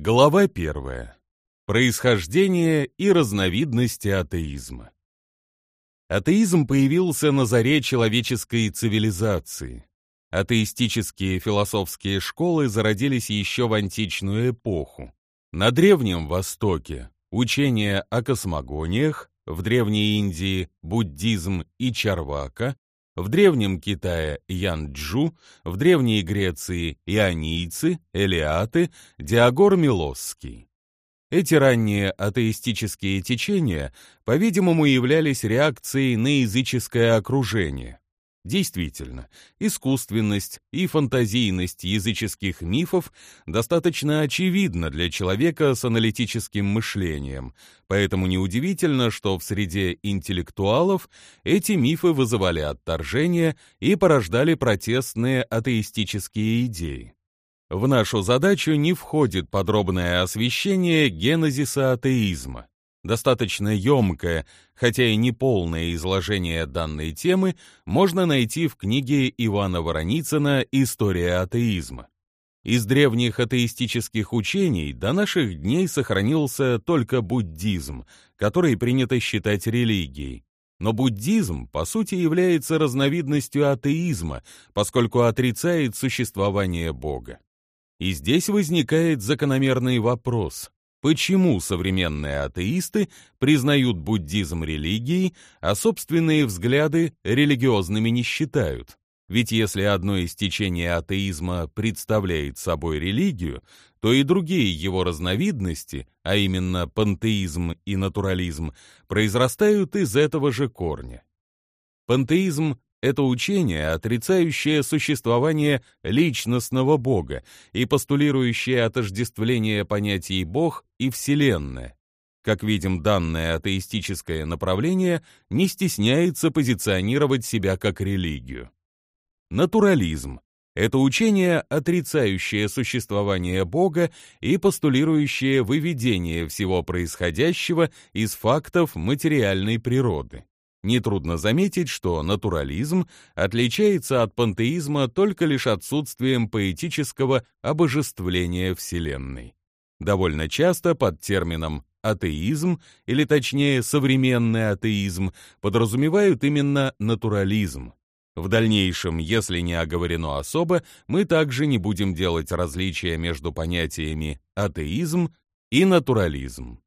Глава первая. Происхождение и разновидности атеизма. Атеизм появился на заре человеческой цивилизации. Атеистические философские школы зародились еще в античную эпоху. На Древнем Востоке учение о космогониях, в Древней Индии буддизм и чарвака, в Древнем Китае Янджу, в Древней Греции ионийцы, элиаты, Диагор Милосский. Эти ранние атеистические течения, по-видимому, являлись реакцией на языческое окружение. Действительно, искусственность и фантазийность языческих мифов достаточно очевидна для человека с аналитическим мышлением, поэтому неудивительно, что в среде интеллектуалов эти мифы вызывали отторжение и порождали протестные атеистические идеи. В нашу задачу не входит подробное освещение генезиса атеизма. Достаточно емкое, хотя и не полное изложение данной темы можно найти в книге Ивана Вороницына «История атеизма». Из древних атеистических учений до наших дней сохранился только буддизм, который принято считать религией. Но буддизм, по сути, является разновидностью атеизма, поскольку отрицает существование Бога. И здесь возникает закономерный вопрос. Почему современные атеисты признают буддизм религией, а собственные взгляды религиозными не считают? Ведь если одно из течений атеизма представляет собой религию, то и другие его разновидности, а именно пантеизм и натурализм, произрастают из этого же корня. Пантеизм это учение, отрицающее существование личностного Бога и постулирующее отождествление понятий Бог и Вселенная. Как видим, данное атеистическое направление не стесняется позиционировать себя как религию. Натурализм — это учение, отрицающее существование Бога и постулирующее выведение всего происходящего из фактов материальной природы. Нетрудно заметить, что натурализм отличается от пантеизма только лишь отсутствием поэтического обожествления Вселенной. Довольно часто под термином атеизм, или точнее современный атеизм, подразумевают именно натурализм. В дальнейшем, если не оговорено особо, мы также не будем делать различия между понятиями атеизм и натурализм.